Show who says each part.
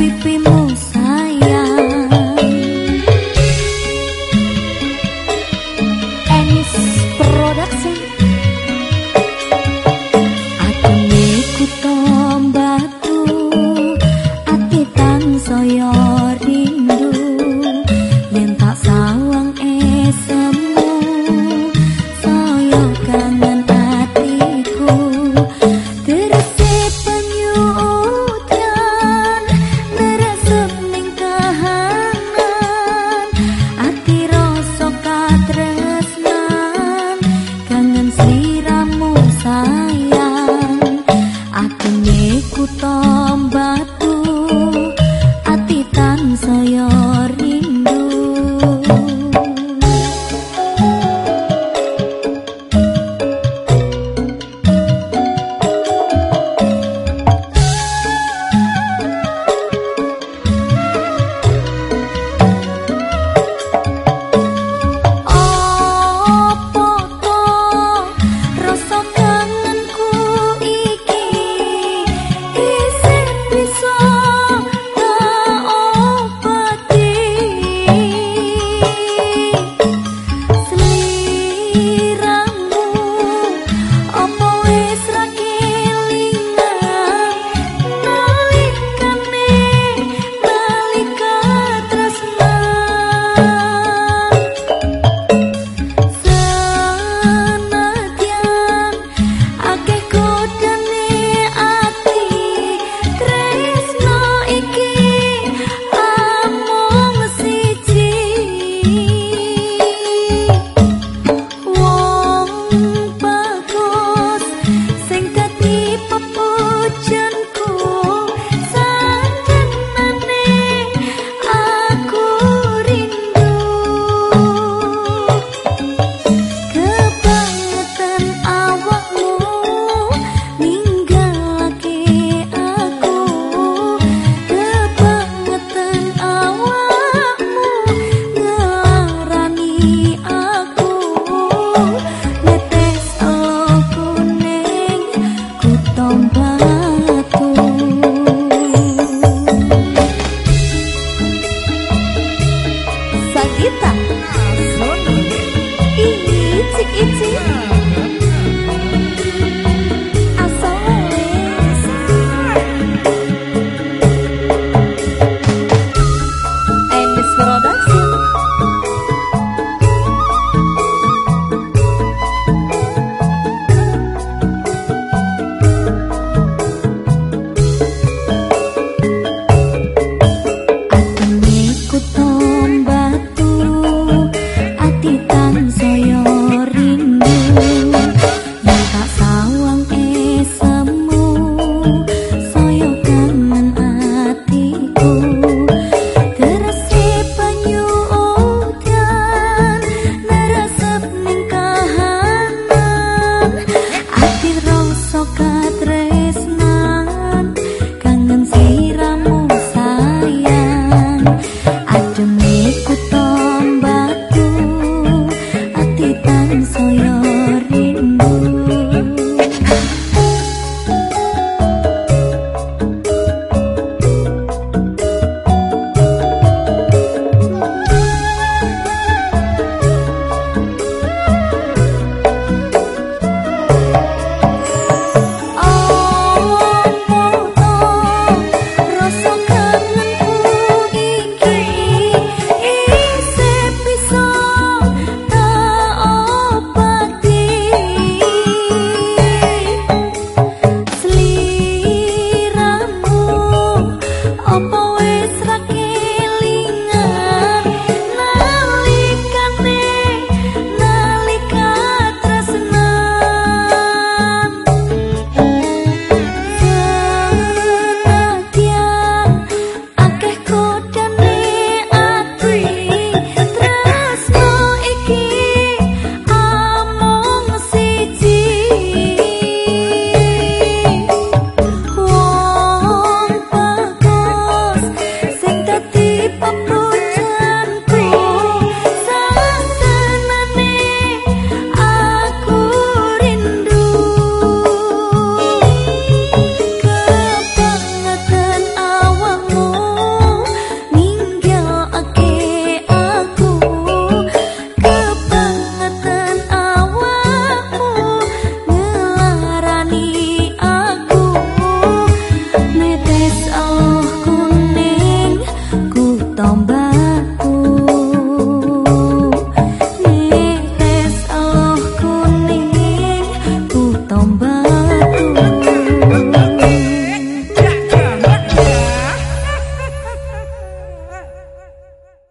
Speaker 1: pipi